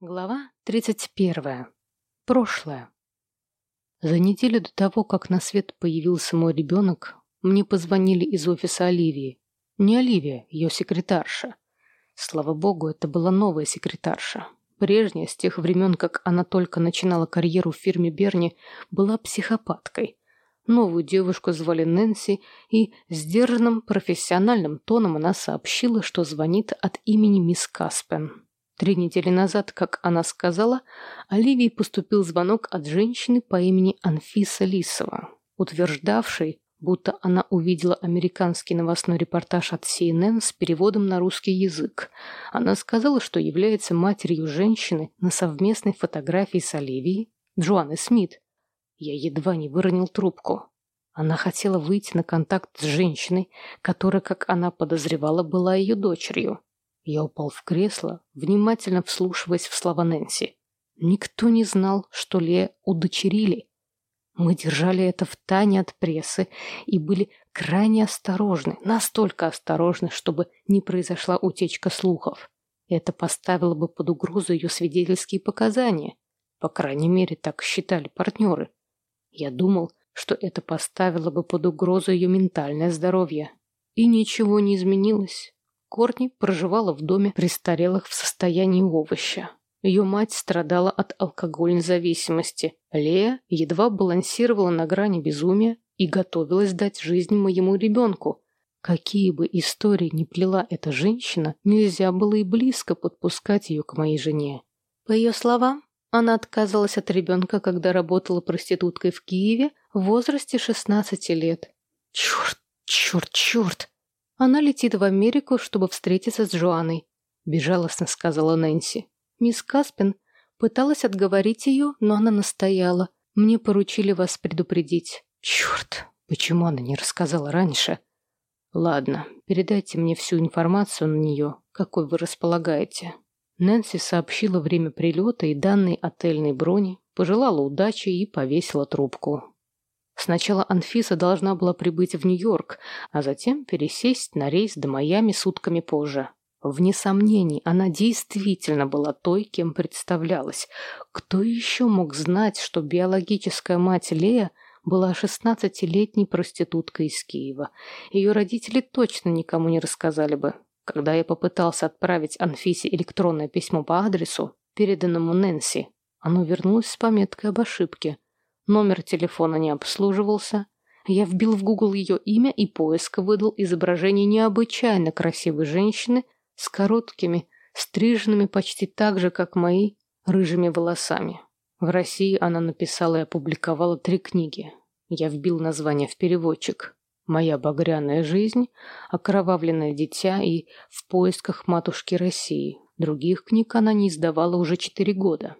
Глава 31. Прошлое. За неделю до того, как на свет появился мой ребенок, мне позвонили из офиса Оливии. Не Оливия, ее секретарша. Слава богу, это была новая секретарша. Прежняя, с тех времен, как она только начинала карьеру в фирме Берни, была психопаткой. Новую девушку звали Нэнси, и сдержанным профессиональным тоном она сообщила, что звонит от имени мисс Каспен. Три недели назад, как она сказала, Оливии поступил звонок от женщины по имени Анфиса Лисова, утверждавшей, будто она увидела американский новостной репортаж от CNN с переводом на русский язык. Она сказала, что является матерью женщины на совместной фотографии с Оливией, Джоанны Смит. Я едва не выронил трубку. Она хотела выйти на контакт с женщиной, которая, как она подозревала, была ее дочерью. Я упал в кресло, внимательно вслушиваясь в слова Нэнси. Никто не знал, что Лея удочерили. Мы держали это в тайне от прессы и были крайне осторожны, настолько осторожны, чтобы не произошла утечка слухов. Это поставило бы под угрозу ее свидетельские показания. По крайней мере, так считали партнеры. Я думал, что это поставило бы под угрозу ее ментальное здоровье. И ничего не изменилось. Кортни проживала в доме престарелых в состоянии овоща. Ее мать страдала от алкогольной зависимости. Лея едва балансировала на грани безумия и готовилась дать жизнь моему ребенку. Какие бы истории ни плела эта женщина, нельзя было и близко подпускать ее к моей жене. По ее словам, она отказалась от ребенка, когда работала проституткой в Киеве в возрасте 16 лет. Черт, черт, черт! Она летит в Америку, чтобы встретиться с Джоанной, безжалостно сказала Нэнси. Мисс Каспин пыталась отговорить ее, но она настояла. Мне поручили вас предупредить. Черт, почему она не рассказала раньше? Ладно, передайте мне всю информацию на нее, какой вы располагаете. Нэнси сообщила время прилета и данные отельной брони, пожелала удачи и повесила трубку. Сначала Анфиса должна была прибыть в Нью-Йорк, а затем пересесть на рейс до Майами сутками позже. Вне сомнений, она действительно была той, кем представлялась. Кто еще мог знать, что биологическая мать Лея была шестнадцатилетней проституткой из Киева? Ее родители точно никому не рассказали бы. Когда я попытался отправить Анфисе электронное письмо по адресу, переданному Нэнси, оно вернулось с пометкой об ошибке – Номер телефона не обслуживался. Я вбил в Google ее имя, и поиск выдал изображение необычайно красивой женщины с короткими, стриженными почти так же, как мои, рыжими волосами. В России она написала и опубликовала три книги. Я вбил название в переводчик. «Моя багряная жизнь», «Окровавленное дитя» и «В поисках матушки России». Других книг она не издавала уже четыре года.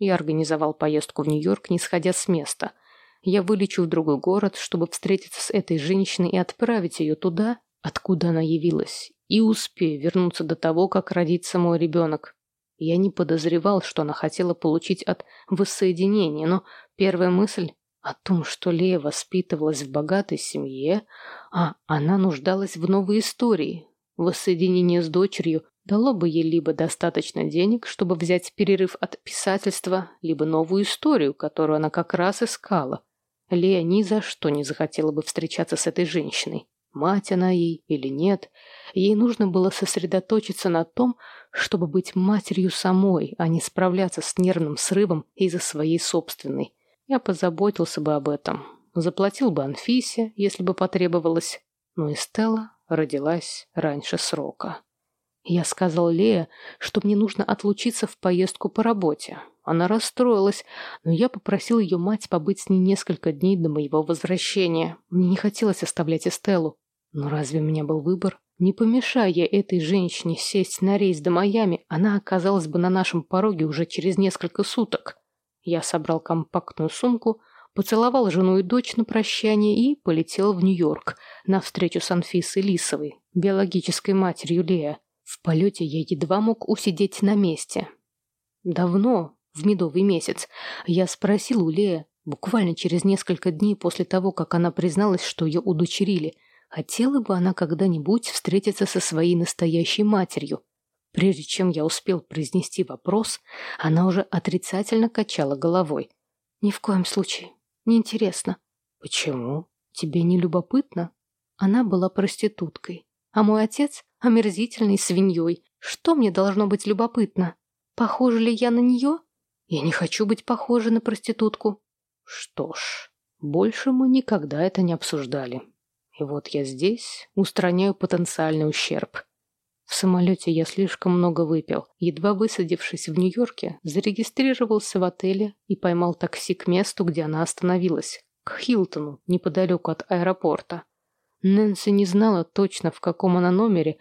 Я организовал поездку в Нью-Йорк, не сходя с места. Я вылечу в другой город, чтобы встретиться с этой женщиной и отправить ее туда, откуда она явилась, и успею вернуться до того, как родится мой ребенок. Я не подозревал, что она хотела получить от воссоединения, но первая мысль о том, что Лея воспитывалась в богатой семье, а она нуждалась в новой истории. Воссоединение с дочерью дало бы ей либо достаточно денег, чтобы взять перерыв от писательства, либо новую историю, которую она как раз искала. Лея ни за что не захотела бы встречаться с этой женщиной. Мать она ей или нет, ей нужно было сосредоточиться на том, чтобы быть матерью самой, а не справляться с нервным срывом из-за своей собственной. Я позаботился бы об этом. Заплатил бы Анфисе, если бы потребовалось. Но и Стелла родилась раньше срока. Я сказал Лея, что мне нужно отлучиться в поездку по работе. Она расстроилась, но я попросил ее мать побыть с ней несколько дней до моего возвращения. Мне не хотелось оставлять Эстеллу. Но разве у меня был выбор? Не помешая этой женщине сесть на рейс до Майами, она оказалась бы на нашем пороге уже через несколько суток. Я собрал компактную сумку, поцеловал жену и дочь на прощание и полетел в Нью-Йорк на встречу с Анфисой Лисовой, биологической матерью Лея. В полете я едва мог усидеть на месте. Давно, в медовый месяц, я спросил у Лея, буквально через несколько дней после того, как она призналась, что ее удочерили, хотела бы она когда-нибудь встретиться со своей настоящей матерью. Прежде чем я успел произнести вопрос, она уже отрицательно качала головой. «Ни в коем случае. Неинтересно». «Почему? Тебе не любопытно?» Она была проституткой, а мой отец — омерзительной свиньей. Что мне должно быть любопытно? Похожа ли я на нее? Я не хочу быть похожа на проститутку. Что ж, больше мы никогда это не обсуждали. И вот я здесь устраняю потенциальный ущерб. В самолете я слишком много выпил. Едва высадившись в Нью-Йорке, зарегистрировался в отеле и поймал такси к месту, где она остановилась. К Хилтону, неподалеку от аэропорта. Нэнси не знала точно, в каком она номере,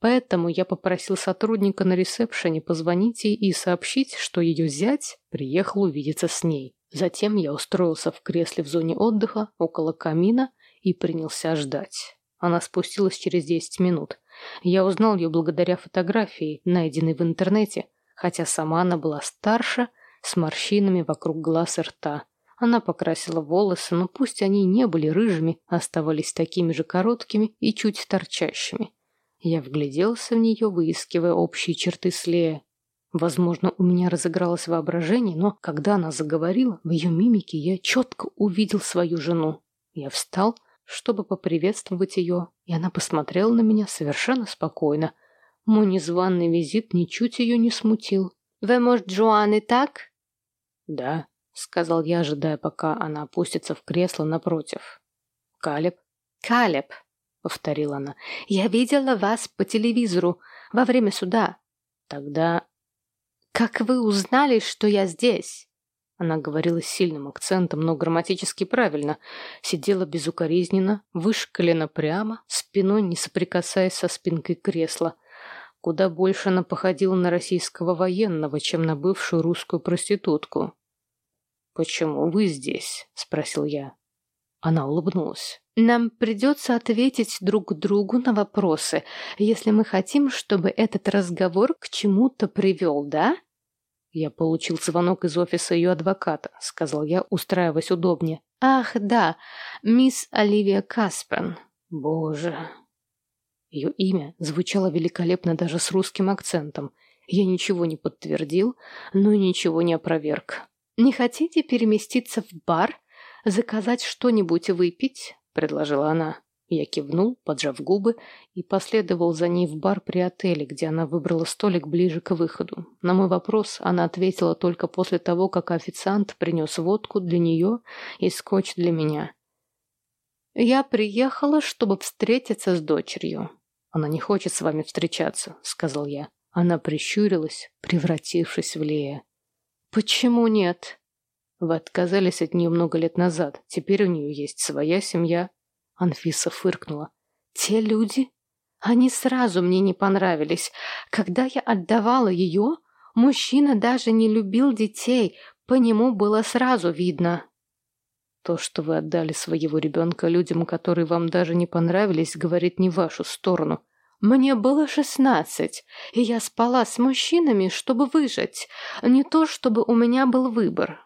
поэтому я попросил сотрудника на ресепшене позвонить ей и сообщить, что ее зять приехал увидеться с ней. Затем я устроился в кресле в зоне отдыха около камина и принялся ждать. Она спустилась через 10 минут. Я узнал ее благодаря фотографии, найденной в интернете, хотя сама она была старше, с морщинами вокруг глаз и рта. Она покрасила волосы, но пусть они не были рыжими, оставались такими же короткими и чуть торчащими. Я вгляделся в нее, выискивая общие черты с Лея. Возможно, у меня разыгралось воображение, но когда она заговорила, в ее мимике я четко увидел свою жену. Я встал, чтобы поприветствовать ее, и она посмотрела на меня совершенно спокойно. Мой незваный визит ничуть ее не смутил. «Вы, может, Джоанны так?» «Да», — сказал я, ожидая, пока она опустится в кресло напротив. «Калеб?» «Калеб», — повторила она. «Я видела вас по телевизору во время суда». «Тогда...» «Как вы узнали, что я здесь?» Она говорила с сильным акцентом, но грамматически правильно. Сидела безукоризненно, вышкалена прямо, спиной не соприкасаясь со спинкой кресла. Куда больше она походила на российского военного, чем на бывшую русскую проститутку. «Почему вы здесь?» — спросил я. Она улыбнулась. «Нам придется ответить друг другу на вопросы, если мы хотим, чтобы этот разговор к чему-то привел, да?» «Я получил звонок из офиса ее адвоката», — сказал я, устраиваясь удобнее. «Ах, да, мисс Оливия Каспен. Боже». Ее имя звучало великолепно даже с русским акцентом. Я ничего не подтвердил, но ничего не опроверг. «Не хотите переместиться в бар? Заказать что-нибудь выпить?» — предложила она. Я кивнул, поджав губы, и последовал за ней в бар при отеле, где она выбрала столик ближе к выходу. На мой вопрос она ответила только после того, как официант принес водку для нее и скотч для меня. «Я приехала, чтобы встретиться с дочерью. Она не хочет с вами встречаться», — сказал я. Она прищурилась, превратившись в Лея. «Почему нет?» «Вы отказались от нее много лет назад. Теперь у нее есть своя семья, Анфиса фыркнула. «Те люди? Они сразу мне не понравились. Когда я отдавала ее, мужчина даже не любил детей, по нему было сразу видно». То, что вы отдали своего ребенка людям, которые вам даже не понравились, говорит не вашу сторону. Мне было шестнадцать, и я спала с мужчинами, чтобы выжить. Не то, чтобы у меня был выбор.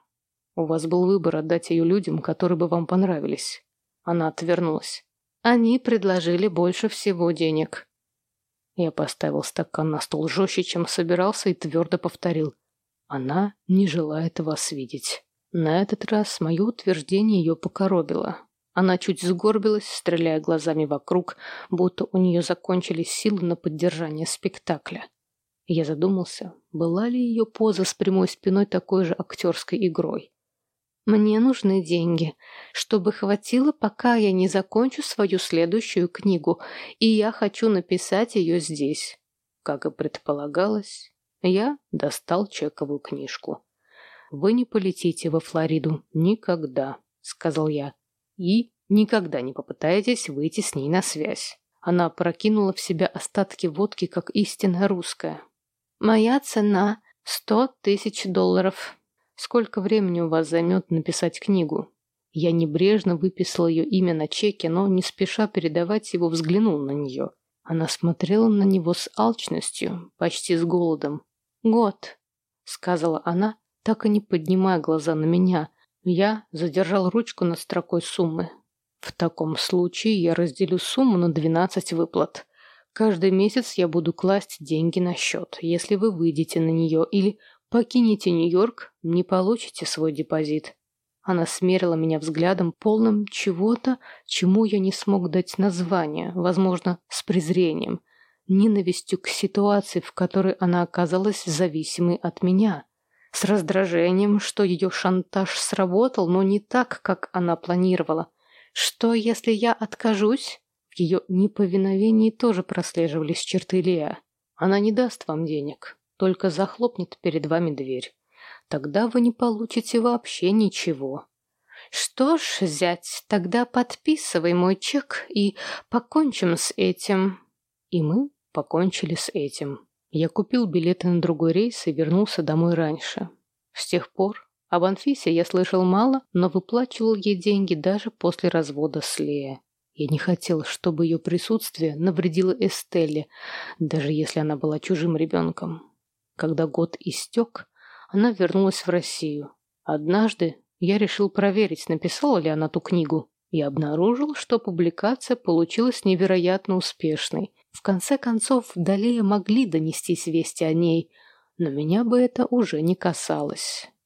У вас был выбор отдать ее людям, которые бы вам понравились. Она отвернулась. Они предложили больше всего денег. Я поставил стакан на стол жестче, чем собирался, и твердо повторил. Она не желает вас видеть. На этот раз мое утверждение ее покоробило. Она чуть сгорбилась, стреляя глазами вокруг, будто у нее закончились силы на поддержание спектакля. Я задумался, была ли ее поза с прямой спиной такой же актерской игрой. Мне нужны деньги, чтобы хватило, пока я не закончу свою следующую книгу, и я хочу написать ее здесь. Как и предполагалось, я достал чековую книжку. «Вы не полетите во Флориду никогда», — сказал я, «и никогда не попытаетесь выйти с ней на связь». Она прокинула в себя остатки водки, как истинная русская. «Моя цена — сто тысяч долларов», Сколько времени у вас займет написать книгу? Я небрежно выписал ее имя на чеке, но, не спеша передавать его, взглянул на нее. Она смотрела на него с алчностью, почти с голодом. «Год», — сказала она, так и не поднимая глаза на меня. Я задержал ручку над строкой суммы. В таком случае я разделю сумму на двенадцать выплат. Каждый месяц я буду класть деньги на счет. Если вы выйдете на нее или покинете Нью-Йорк, не получите свой депозит. Она смерила меня взглядом, полным чего-то, чему я не смог дать название, возможно, с презрением, ненавистью к ситуации, в которой она оказалась зависимой от меня, с раздражением, что ее шантаж сработал, но не так, как она планировала. Что, если я откажусь? В ее неповиновении тоже прослеживались черты Леа. Она не даст вам денег, только захлопнет перед вами дверь тогда вы не получите вообще ничего. Что ж, зять, тогда подписывай мой чек и покончим с этим. И мы покончили с этим. Я купил билеты на другой рейс и вернулся домой раньше. С тех пор об Анфисе я слышал мало, но выплачивал ей деньги даже после развода с Лея. Я не хотел, чтобы ее присутствие навредило Эстелле, даже если она была чужим ребенком. Когда год истек, она вернулась в Россию. Однажды я решил проверить, написала ли она ту книгу, и обнаружил, что публикация получилась невероятно успешной. В конце концов, далее могли донестись вести о ней, но меня бы это уже не касалось.